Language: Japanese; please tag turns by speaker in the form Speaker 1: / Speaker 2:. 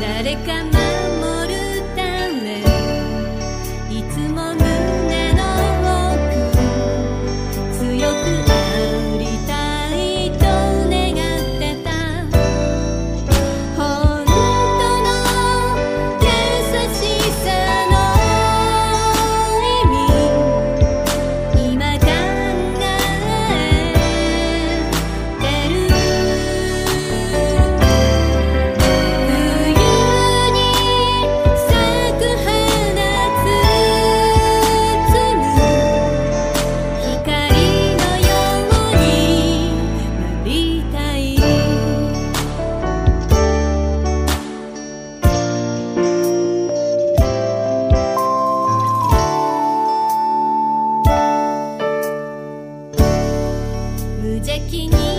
Speaker 1: 誰か責任